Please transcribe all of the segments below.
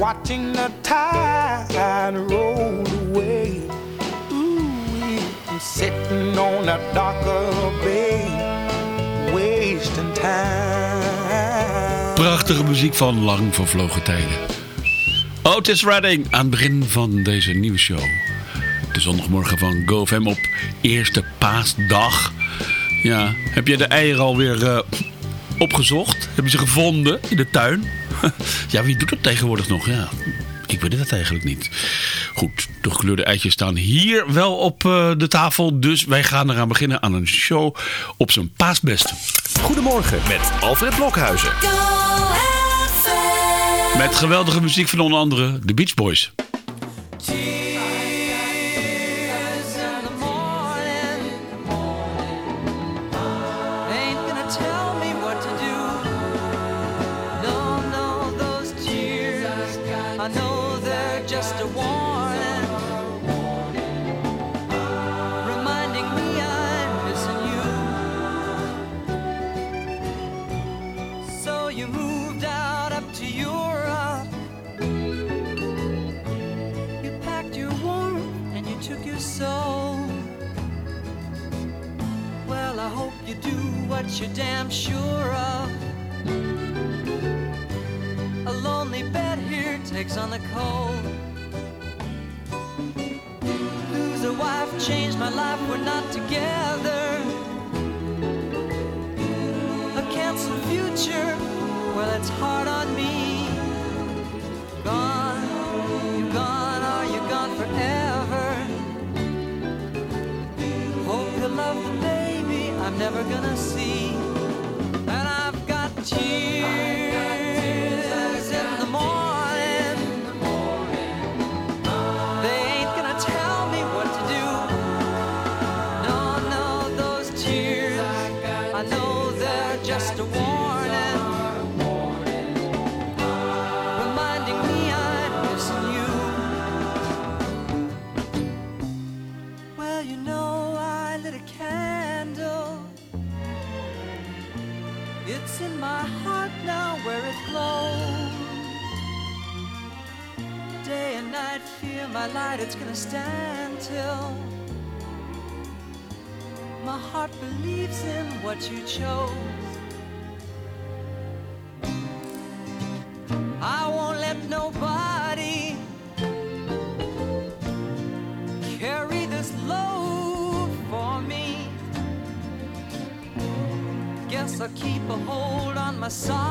watching the tide roll away. Ooh, I'm sitting on a bay, wasting time. Prachtige muziek van lang vervlogen tijden. Otis Redding aan het begin van deze nieuwe show. De zondagmorgen van GoFam op eerste paasdag. Ja, heb je de eieren alweer eh, opgezocht? Heb je ze gevonden in de tuin? ja, wie doet dat tegenwoordig nog? Ja, ik weet het eigenlijk niet. Goed, de gekleurde eitjes staan hier wel op eh, de tafel. Dus wij gaan eraan beginnen aan een show op zijn paasbest. Goedemorgen met Alfred Blokhuizen. Met geweldige muziek van onder andere de Beach Boys. You're damn sure of. A lonely bed here takes on the cold. Lose a wife, change my life, we're not together. saw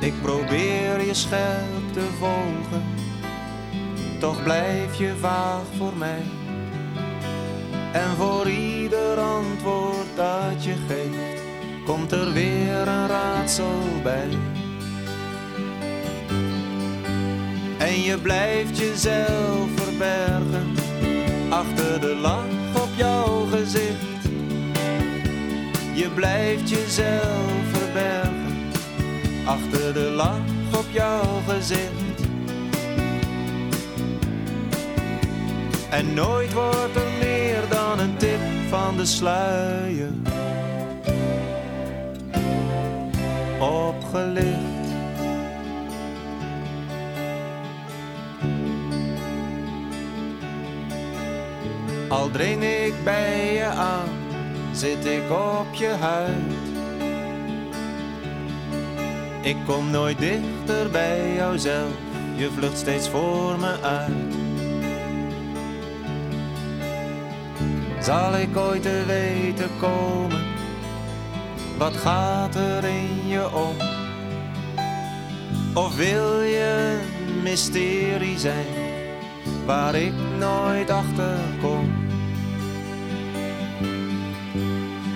Ik probeer je scherp te volgen, toch blijf je vaag voor mij. En voor ieder antwoord dat je geeft, komt er weer een raadsel bij. En je blijft jezelf verbergen achter de lach op jouw gezicht. Je blijft jezelf verbergen achter de lach op jouw gezicht. En nooit wordt er meer dan een tip van de sluier opgelicht. Al dring ik bij je aan, zit ik op je huid. Ik kom nooit dichter bij jouzelf, je vlucht steeds voor me uit. Zal ik ooit te weten komen, wat gaat er in je om? Of wil je een mysterie zijn, waar ik nooit achter kom?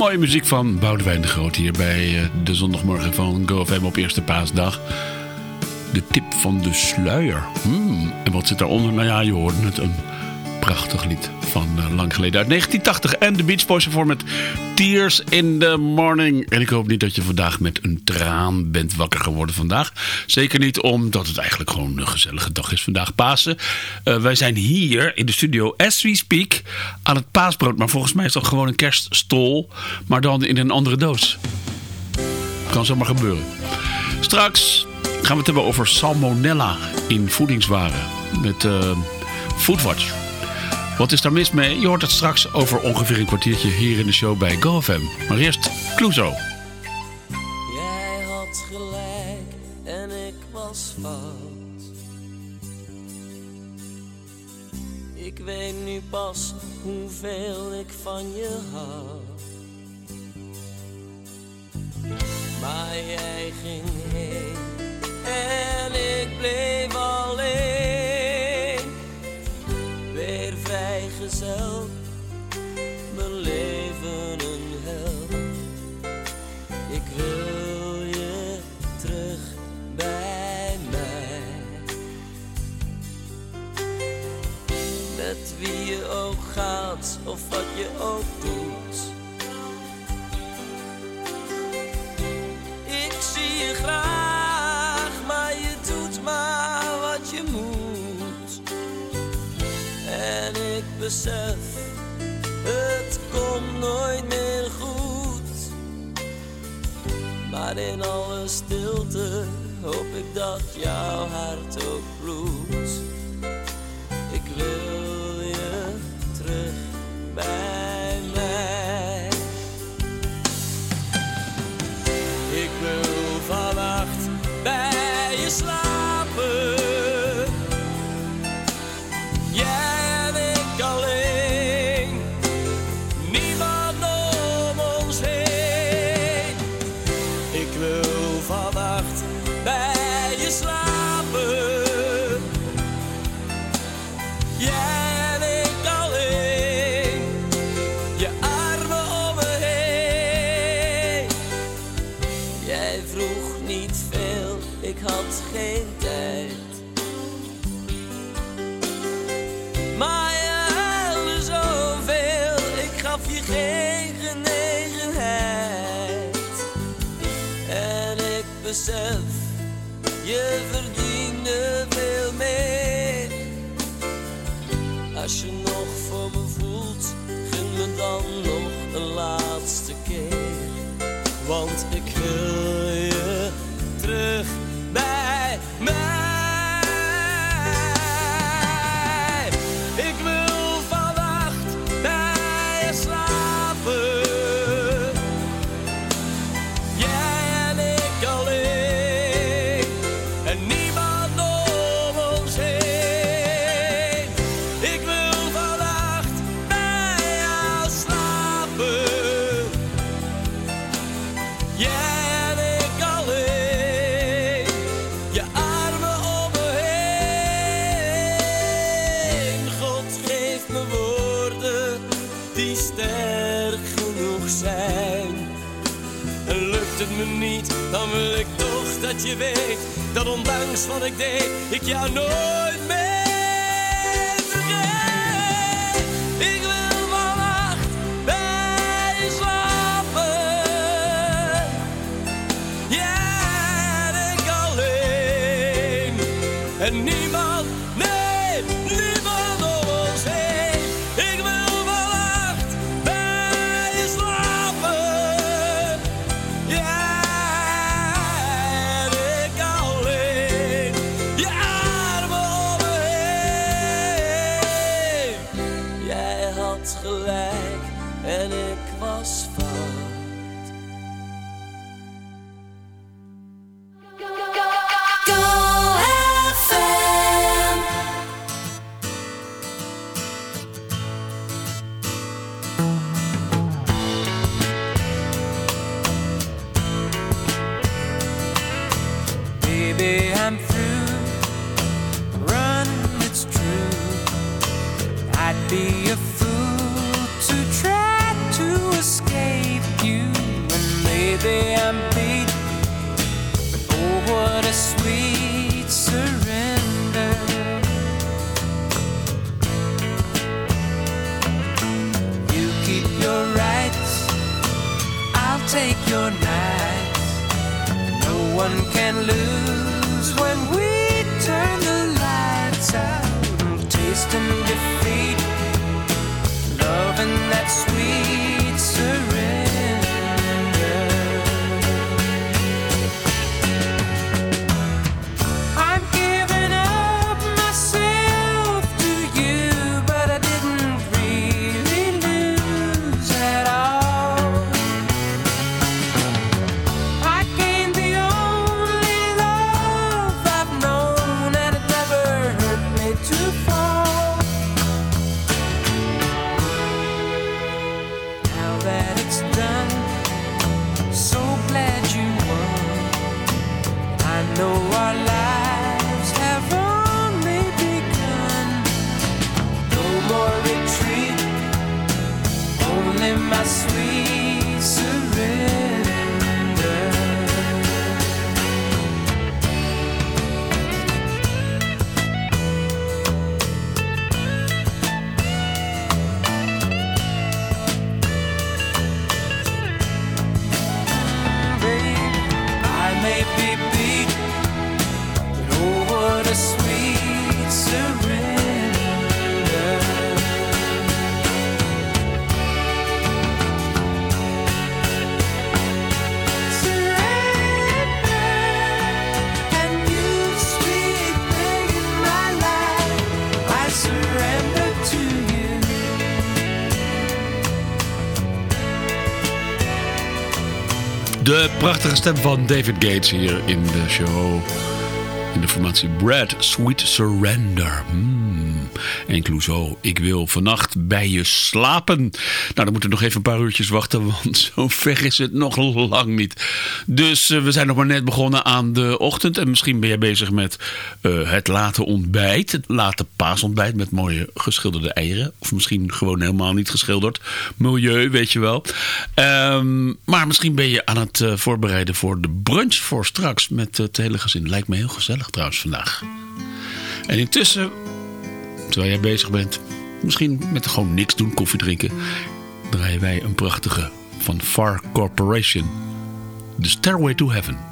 Mooie muziek van Boudewijn de Groot hier bij eh, de zondagmorgen van GoFM op Eerste Paasdag. De tip van de sluier. Hmm, en wat zit daaronder? Nou ja, je hoorde het. Een prachtig lied van uh, lang geleden uit 1980. En de Beach Boys ervoor met Tears in the Morning. En ik hoop niet dat je vandaag met een traan bent wakker geworden vandaag. Zeker niet omdat het eigenlijk gewoon een gezellige dag is vandaag Pasen. Uh, wij zijn hier in de studio, as we speak, aan het paasbrood. Maar volgens mij is dat gewoon een kerststol, maar dan in een andere doos. Kan zomaar gebeuren. Straks gaan we het hebben over salmonella in voedingswaren met uh, Foodwatch. Wat is daar mis mee? Je hoort het straks over ongeveer een kwartiertje hier in de show bij GoFM. Maar eerst Cluzo. Jij had gelijk en ik was fout. Ik weet nu pas hoeveel ik van je hou. Maar jij ging heen en ik bleef alleen. Of wat je ook doet. Ik zie je graag, maar je doet maar wat je moet. En ik besef, het komt nooit meer goed. Maar in alle stilte hoop ik dat jouw hart ook bloedt. back. Had geen tijd. Maar je huilde zoveel, ik gaf je geen genegenheid. En ik besef, je verdiende dat je weet dat ondanks wat ik deed, ik jou nooit meer my sweet prachtige stem van David Gates hier in de show. In de formatie Brad, Sweet Surrender. Mm. En Clouseau, ik wil vannacht bij je slapen. Nou, dan moeten we nog even een paar uurtjes wachten, want zo ver is het nog lang niet. Dus eh, we zijn nog maar net begonnen aan de ochtend. En misschien ben jij bezig met eh, het late ontbijt. Het late paasontbijt met mooie geschilderde eieren. Of misschien gewoon helemaal niet geschilderd. Milieu, weet je wel. Ehm, maar misschien ben je aan het eh, voorbereiden voor de brunch voor straks met het hele gezin. Lijkt me heel gezellig trouwens vandaag. En intussen, terwijl jij bezig bent, misschien met gewoon niks doen, koffie drinken, draaien wij een prachtige van Far Corporation. The Stairway to Heaven.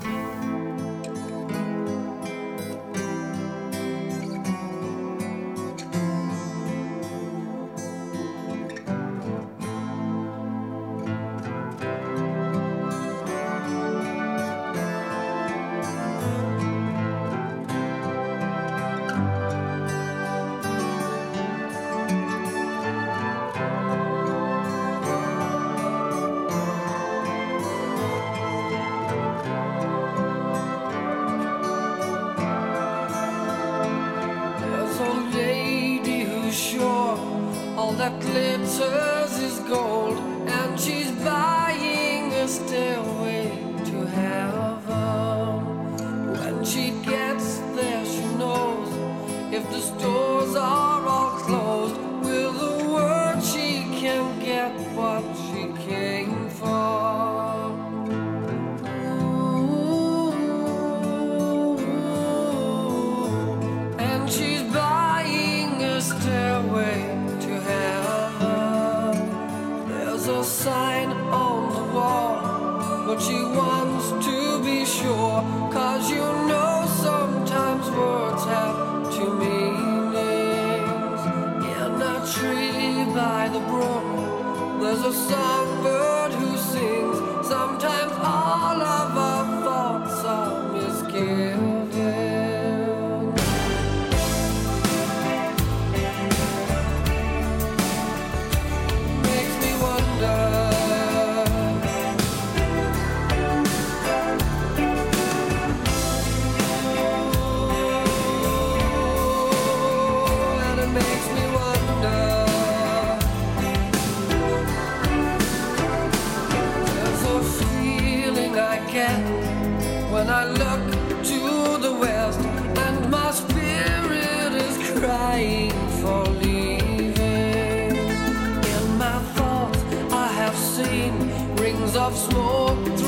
Of smoke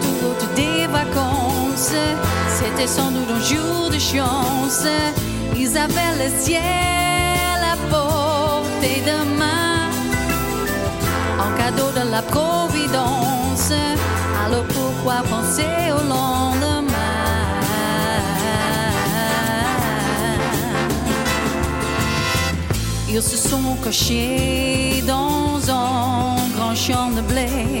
l'autoroute des vacances. C'était sans doute un jour de chance. Ils avaient le ciel à portée de main, en cadeau de la Providence. Alors pourquoi penser au lendemain? Ils se sont cachés dans un grand champ de blé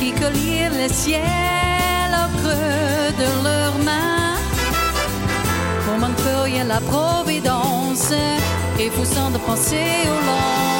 qui collièrent le ciel au creux de leurs mains. Un feuille la providence, et poussant de penser au lendemain.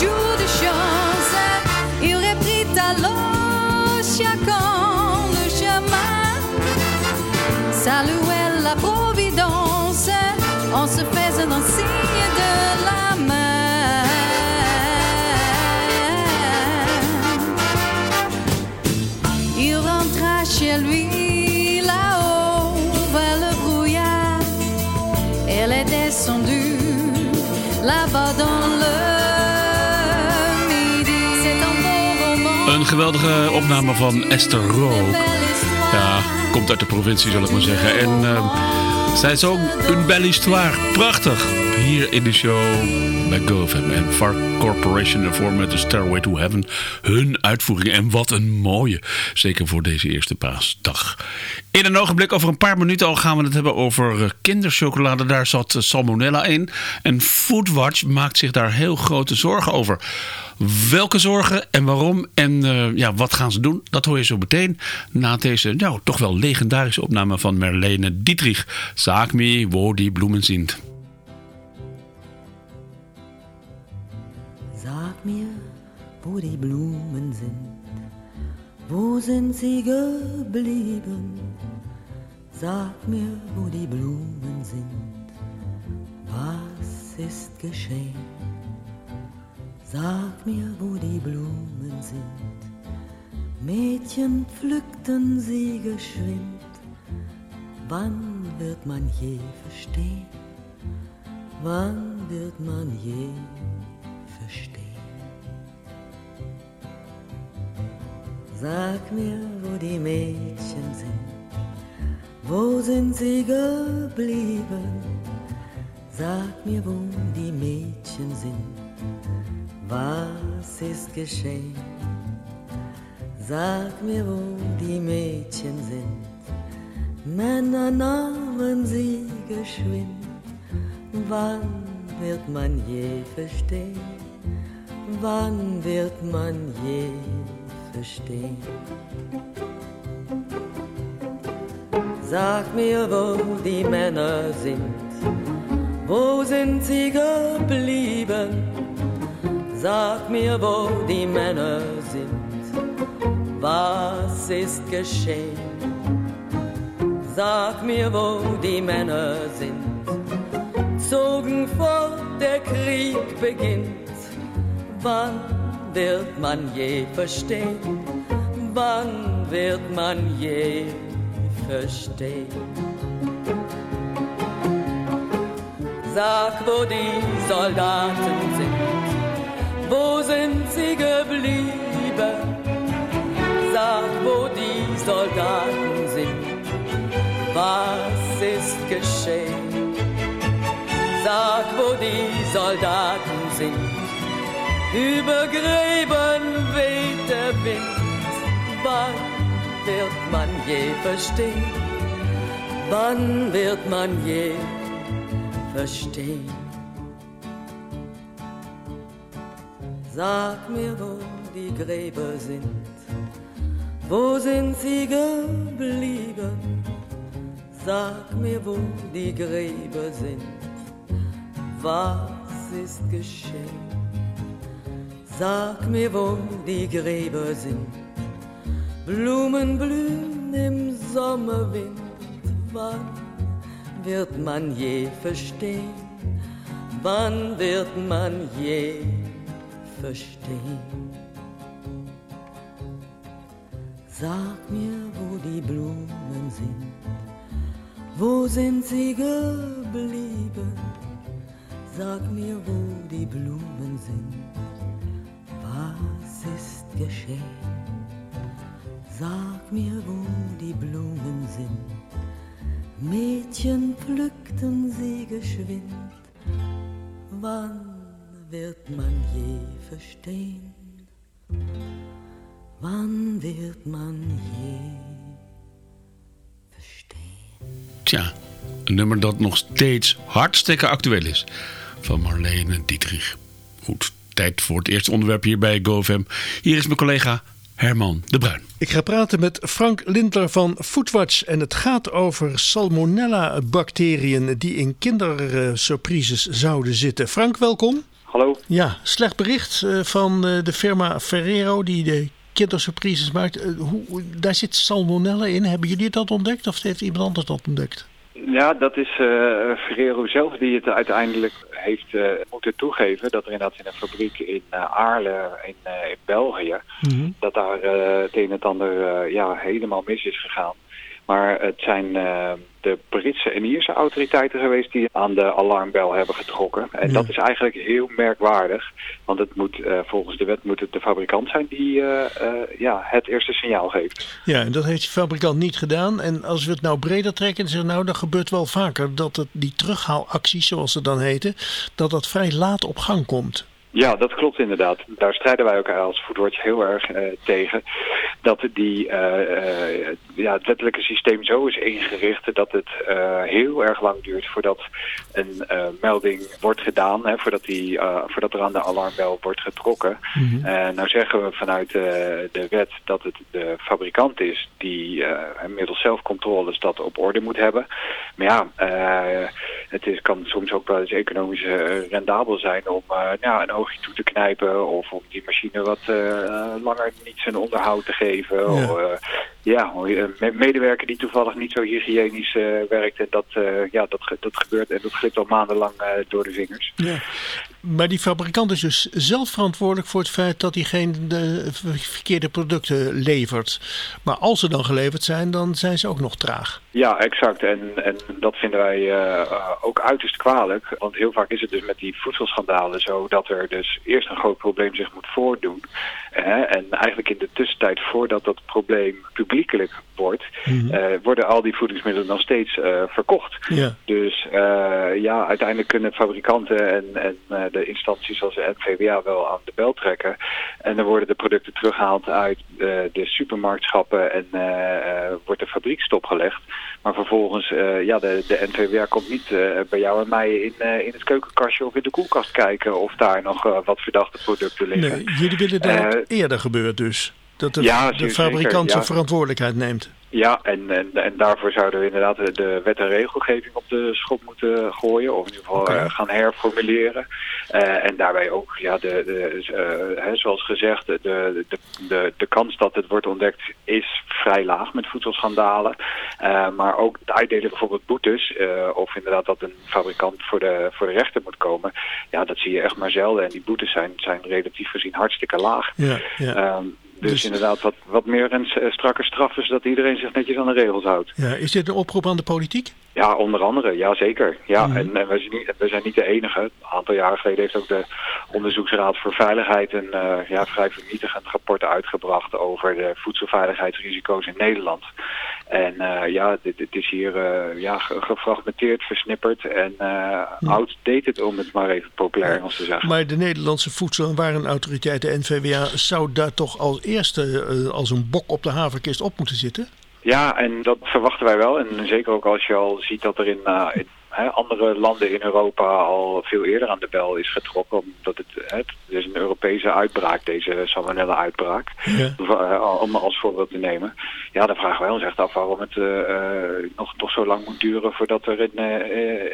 jour de chance. Il reprit alors chacun geweldige opname van Esther histoire. Ja, komt uit de provincie, zal ik maar zeggen. En eh, Zij zong een belle histoire. Prachtig. Hier in de show bij GoFam en Far Corporation ervoor met de Stairway to Heaven. Hun uitvoering. En wat een mooie. Zeker voor deze eerste paasdag. In een ogenblik, over een paar minuten al gaan we het hebben over eh, kinderchocolade. Daar zat eh, salmonella in. En Foodwatch maakt zich daar heel grote zorgen over. Welke zorgen en waarom en eh, ja, wat gaan ze doen? Dat hoor je zo meteen na deze nou, toch wel legendarische opname van Merlene Dietrich. Sag me wo die Blumen sind. Sag mir, wo die Blumen sind, wo sind sie geblieben? Sag mir, wo die Blumen sind, was ist geschehen? Sag mir, wo die Blumen sind. Mädchen pflückten sie geschwind. Wann wird man je verstehen? Wann wird man je verstehen? Sag mir, wo die Mädchen sind. Wo sind sie geblieben? Sag mir, wo die Mädchen sind. Was ist geschehen? Sag mir, wo die Mädchen sind. Männer nahmen sie geschwind. Wann wird man je verstehen? Wann wird man je verstehen? Sag mir, wo die Männer sind. Wo sind sie geblieben? Sag mir, wo die Männer sind. Was ist geschehen? Sag mir, wo die Männer sind. Zogen fort, der Krieg beginnt. Wann wird man je verstehen? Wann wird man je verstehen? Sag, wo die Soldaten sind. Wo sind sie geblieben? Sag, wo die Soldaten sind. Was ist geschehen? Sag, wo die Soldaten sind. Über Gräben weht der Wind. Wann wird man je verstehen? Wann wird man je verstehen? Sag mir, wo die Gräber sind. Wo sind sie geblieben? Sag mir, wo die Gräber sind. Was ist geschehen? Sag mir, wo die Gräber sind. Blumen blühen im Sommerwind. Wann wird man je verstehen? Wann wird man je verstehen? Sag mir, wo die Blumen sind. Wo sind sie geblieben? Sag mir, wo die Blumen sind. Was ist geschehen? Sag mir, wo die Blumen sind. Mädchen pflückten sie geschwind. Wann wird man je verstehen? Wann wird man je verstehen? Tja, een nummer dat nog steeds hartstikke actueel is. Van Marlene Dietrich. Goed, tijd voor het eerste onderwerp hier bij GoFM. Hier is mijn collega Herman de Bruin. Ik ga praten met Frank Lindler van Foodwatch en het gaat over salmonella-bacteriën die in kindersurprises zouden zitten. Frank, welkom. Hallo. Ja, slecht bericht eh, van eh, de firma Ferrero die de kindersurprises maakt. Eh, hoe, daar zit salmonella in. Hebben jullie dat ontdekt of heeft iemand anders dat ontdekt? Ja, dat is eh Ferrero zelf die het uiteindelijk heeft eh, moeten toegeven. Dat er inderdaad in een fabriek in eh, Aarle in, eh, in België, dat daar het een en het ander ja, helemaal mis is gegaan. Maar het zijn eh, de Britse en Ierse autoriteiten geweest die aan de alarmbel hebben getrokken. En Ja. dat is eigenlijk heel merkwaardig. Want het moet, eh, volgens de wet moet het de fabrikant zijn die eh, ja, het eerste signaal geeft. Ja, en dat heeft de fabrikant niet gedaan. En als we het nou breder trekken en zeggen, nou, dat gebeurt wel vaker dat het, die terughaalacties, zoals ze dan heten, dat dat vrij laat op gang komt. Ja, dat klopt inderdaad. Daar strijden wij ook als Foodwatch heel erg eh, tegen. Dat die, eh, eh, ja, het wettelijke systeem zo is ingericht dat het heel erg lang duurt voordat een melding wordt gedaan. Hè, voordat, die, voordat er aan de alarmbel wordt getrokken. Eh, nou zeggen we vanuit de wet dat het de fabrikant is die middels zelfcontroles dat op orde moet hebben. Maar ja, het is, kan soms ook wel eens economisch rendabel zijn om ja, een oogje toe te knijpen of om die machine wat eh, langer niet zijn onderhoud te geven. Ja. Of, eh, ja, me- medewerker die toevallig niet zo hygiënisch eh, werkt en dat, eh, ja, dat, dat gebeurt en dat glipt al maandenlang eh, door de vingers. Ja. Maar die fabrikant is dus zelf verantwoordelijk voor het feit dat hij geen de ver- verkeerde producten levert. Maar als ze dan geleverd zijn, dan zijn ze ook nog traag. Ja, exact. En, en dat vinden wij eh, eh, ook uiterst kwalijk. Want heel vaak is het dus met die voedselschandalen zo dat er dus eerst een groot probleem zich moet voordoen. Hè, en eigenlijk in de tussentijd voordat dat probleem publiekelijk wordt, eh, worden al die voedingsmiddelen nog steeds eh, verkocht. Dus eh, ja, uiteindelijk kunnen fabrikanten en, en de instanties zoals de NVWA wel aan de bel trekken. En dan worden de producten teruggehaald uit de supermarktschappen en wordt de fabriek stopgelegd. Maar vervolgens, ja, de, de NVWA komt niet bij jou en mij in, in het keukenkastje of in de koelkast kijken of daar nog wat verdachte producten liggen. Nee, jullie willen dat eerder gebeurt dus. Dat de, ja, de zeker, fabrikant zijn ja. verantwoordelijkheid neemt. Ja, en, en, en daarvoor zouden we inderdaad de, wet en regelgeving op de schop moeten gooien. Of in ieder geval eh, gaan herformuleren. Eh, en daarbij ook, ja, de, de, eh, hè, zoals gezegd, de, de, de, de kans dat het wordt ontdekt is vrij laag met voedselschandalen. Maar ook het uitdelen bijvoorbeeld boetes, of inderdaad dat een fabrikant voor de, voor de rechter moet komen. Ja, dat zie je echt maar zelden. En die boetes zijn, zijn relatief gezien hartstikke laag. Ja, ja. Ehm, dus, Dus- inderdaad wat, wat meer een s- strakke straf is dat iedereen zich netjes aan de regels houdt. Ja, is dit een oproep aan de politiek? Ja, onder andere, ja zeker. Ja, Mhm. en, en we, zijn niet, we zijn niet de enige. Een aantal jaren geleden heeft ook de Onderzoeksraad voor Veiligheid een eh, ja, vrij vernietigend rapport uitgebracht over de voedselveiligheidsrisico's in Nederland. En eh, ja, dit, dit is hier eh, ja, ge- gefragmenteerd, versnipperd en eh outdated om het maar even populair Engels te zeggen. Maar de Nederlandse Voedsel- en Warenautoriteit, de NVWA, zou daar toch als eerste eh, als een bok op de haverkist op moeten zitten? Ja, en dat verwachten wij wel. En zeker ook als je al ziet dat er in, eh, in hè, andere landen in Europa al veel eerder aan de bel is getrokken. Omdat het, het is een Europese uitbraak, deze salmonella-uitbraak. Ja. Eh, Om als voorbeeld te nemen. Ja, dan vragen wij ons echt af waarom het eh, nog, nog zo lang moet duren voordat er in,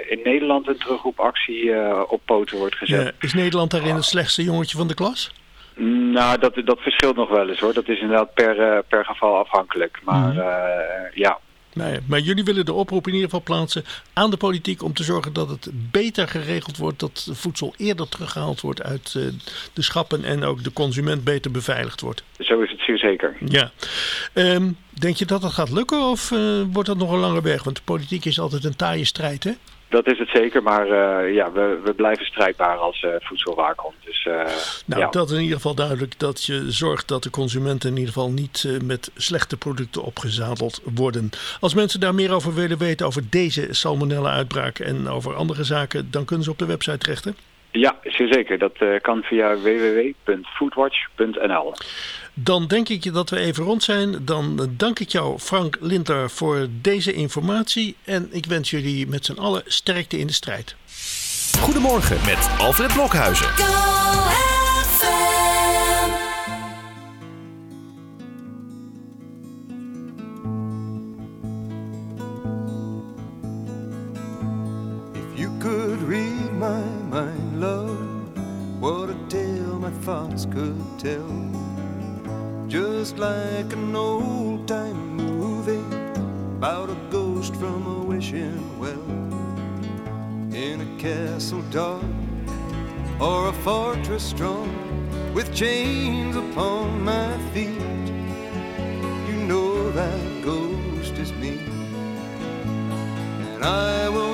in Nederland een terugroepactie op poten wordt gezet. Ja, is Nederland daarin het slechtste jongetje van de klas? Nou, dat, dat verschilt nog wel eens hoor. Dat is inderdaad per, eh, per geval afhankelijk. Maar eh, ja, Nee, maar jullie willen de oproep in ieder geval plaatsen aan de politiek om te zorgen dat het beter geregeld wordt, dat voedsel eerder teruggehaald wordt uit eh, de schappen en ook de consument beter beveiligd wordt. zo is het zeer zeker. Ja. Ehm, denk je dat dat gaat lukken of wordt dat nog een lange weg? Want de politiek is altijd een taaie strijd, hè? Dat is het zeker, maar eh, ja, we, we blijven strijdbaar als eh voedselwaakhond. Dus eh, Nou, ja. dat is in ieder geval duidelijk dat je zorgt dat de consumenten in ieder geval niet met slechte producten opgezadeld worden. Als mensen daar meer over willen weten, over deze salmonella-uitbraak en over andere zaken, dan kunnen ze op de website terecht. Ja, zeer zeker. Dat eh, kan via www.foodwatch.nl. Dan denk ik dat we even rond zijn. Dan dank ik jou, Frank Linter, voor deze informatie. En ik wens jullie met z'n allen sterkte in de strijd. Goedemorgen met Alfred Blokhuizen. If you could read my mind, love, what a tale my thoughts could tell. Just like an old time movie about a ghost from a wishing well. In a castle dark or a fortress strong with chains upon my feet. You know that ghost is me. and I will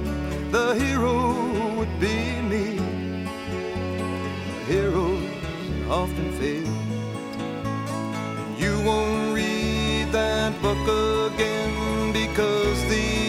the hero would be me. Heroes often fail. You won't read that book again because the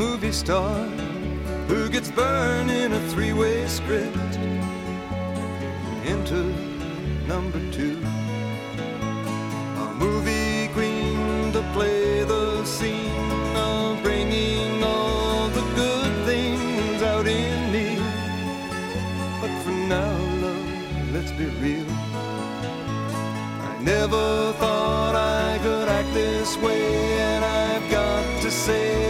movie star who gets burned in a three-way script into number two. A movie queen to play the scene of bringing all the good things out in me. But for now, love, let's be real. I never thought I could act this way, and I've got to say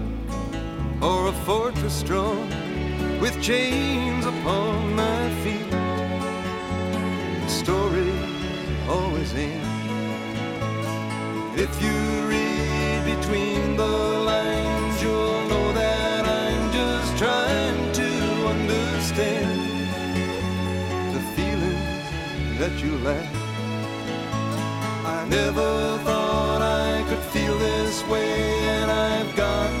or a fortress strong with chains upon my feet. The story always ends. If you read between the lines, you'll know that I'm just trying to understand the feelings that you lack. I never thought I could feel this way, and I've got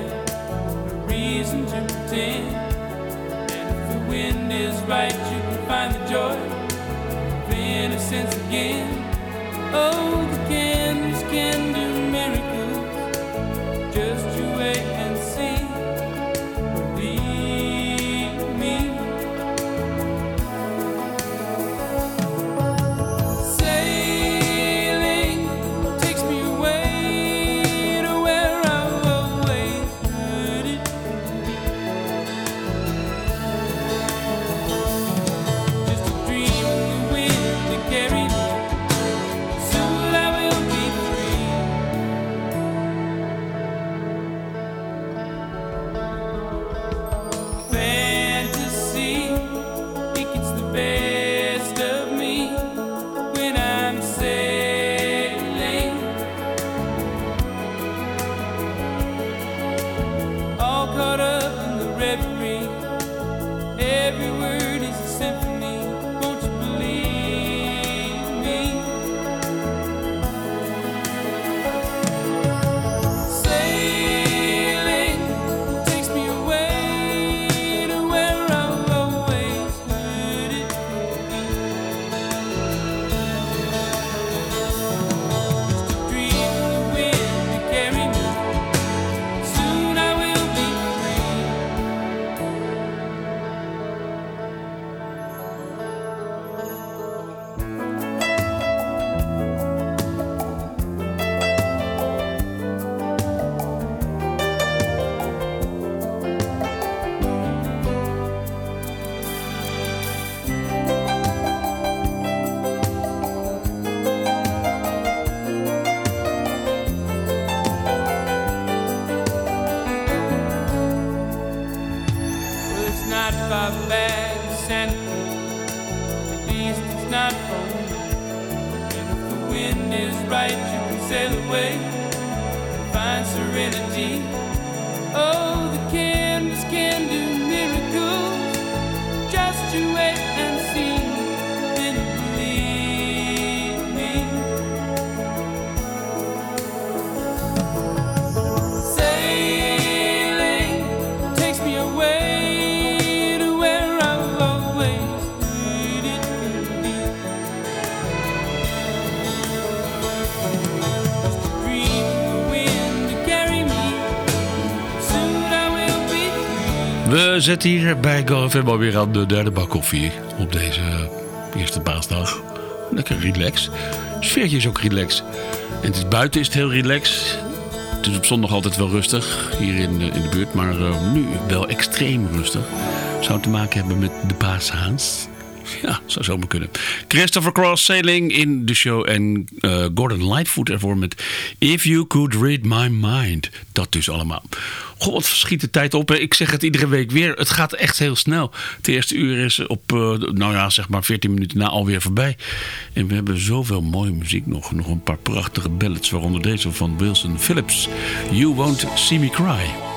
joy, the innocence again. Oh, the candles can do. We zetten hier bij GoFM alweer aan de derde bak koffie op deze eerste paasdag. Lekker relax. Sfeertje is ook relax. En het buiten is het heel relax. Het is op zondag altijd wel rustig hier in, de- in de buurt, maar eh, nu wel extreem rustig. Zou te maken hebben met de paashaans. Ja, zou zomaar kunnen. Christopher Cross Sailing in de show en eh, Gordon Lightfoot ervoor met If You Could Read My Mind. Dat dus allemaal. Goh, wat schiet de tijd op. Ik zeg het iedere week weer. Het gaat echt heel snel. Het eerste uur is op, eh, nou ja, zeg maar 14 minuten na alweer voorbij. En we hebben zoveel mooie muziek nog. Nog een paar prachtige ballads, waaronder deze van Wilson Phillips. You Won't See Me Cry.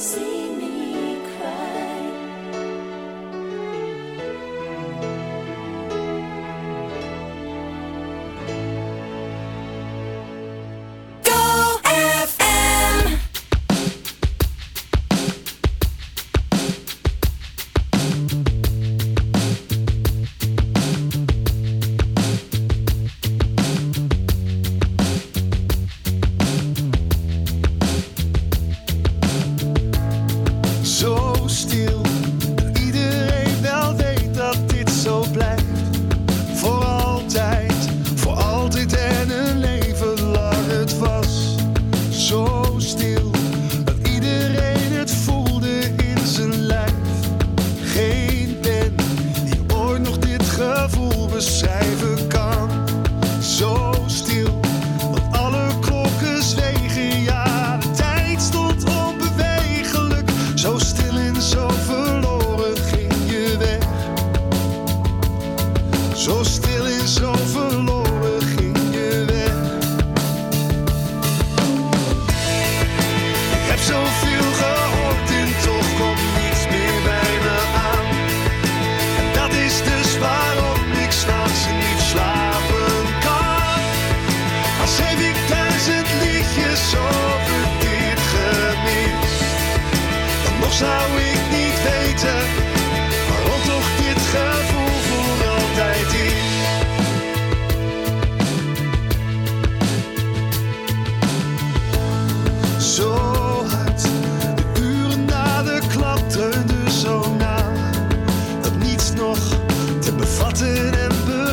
See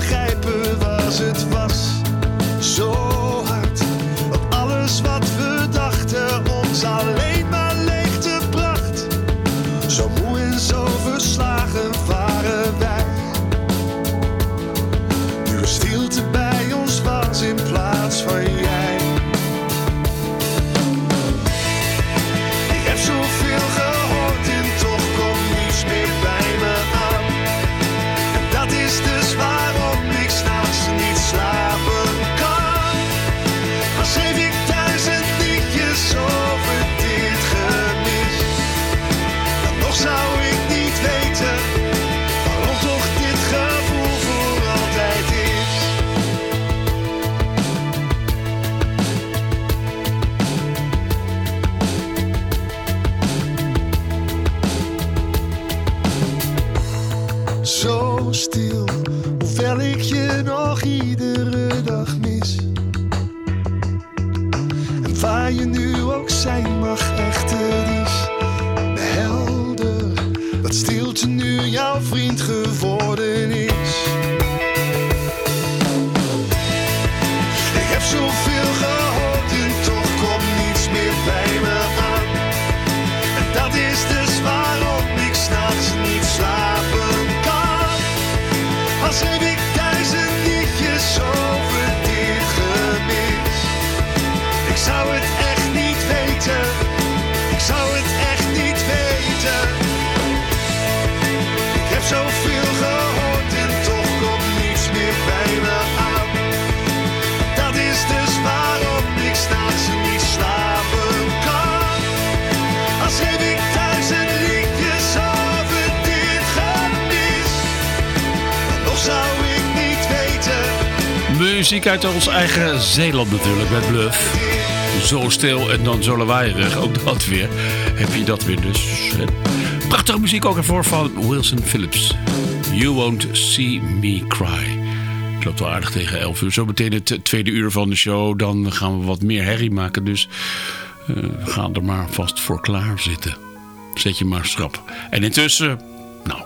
begrijpen was het was. Zo muziek uit ons eigen Zeeland natuurlijk met Bluff. Zo stil en dan zo lawaaierig, ook dat weer. Heb je dat weer dus. Prachtige muziek ook ervoor van Wilson Phillips. You Won't See Me Cry. Klopt wel aardig tegen 11 uur. Zo meteen het tweede uur van de show. Dan gaan we wat meer herrie maken. Dus eh, uh, gaan er maar vast voor klaar zitten. Zet je maar schrap. En intussen, nou,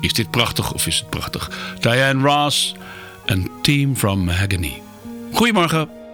is dit prachtig of is het prachtig? Diane Ross... Een Team from Mahogany. Goedemorgen.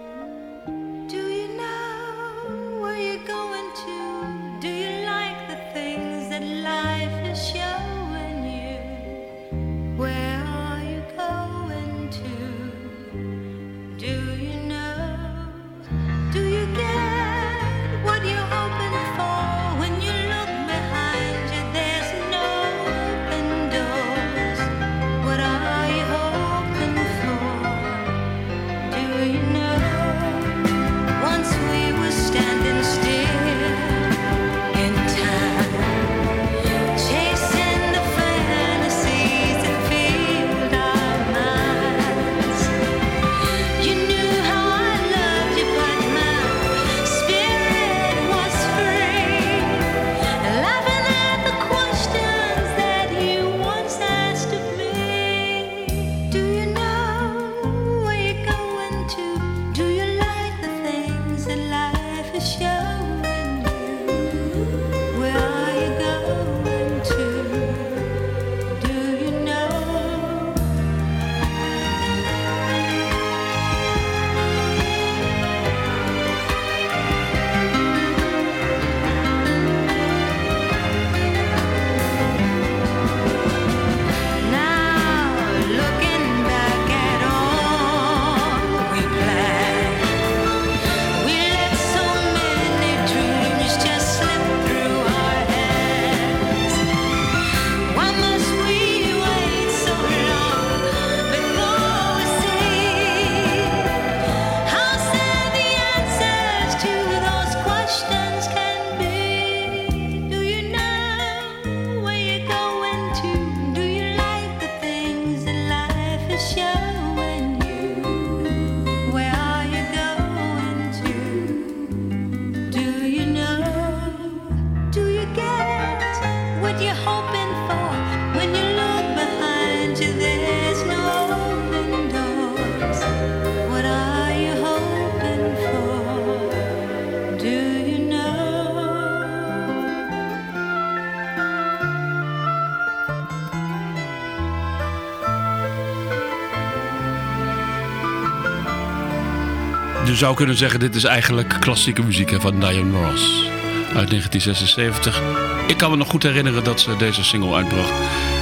Je zou kunnen zeggen, dit is eigenlijk klassieke muziek van Diane Ross. Uit 1976. Ik kan me nog goed herinneren dat ze deze single uitbracht.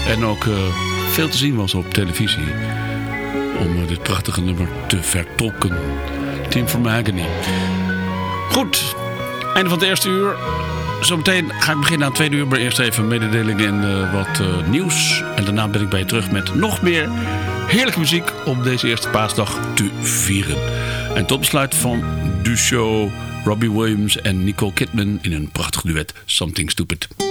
En ook eh, veel te zien was op televisie. Om eh, dit prachtige nummer te vertolken. Team from Agony. Goed, einde van het eerste uur. Zometeen ga ik beginnen aan het tweede uur. Maar eerst even mededelingen en eh, wat nieuws. En daarna ben ik bij je terug met nog meer heerlijke muziek om deze eerste paasdag te vieren. En tot besluit van de show Robbie Williams en Nicole Kidman in een prachtig duet Something Stupid.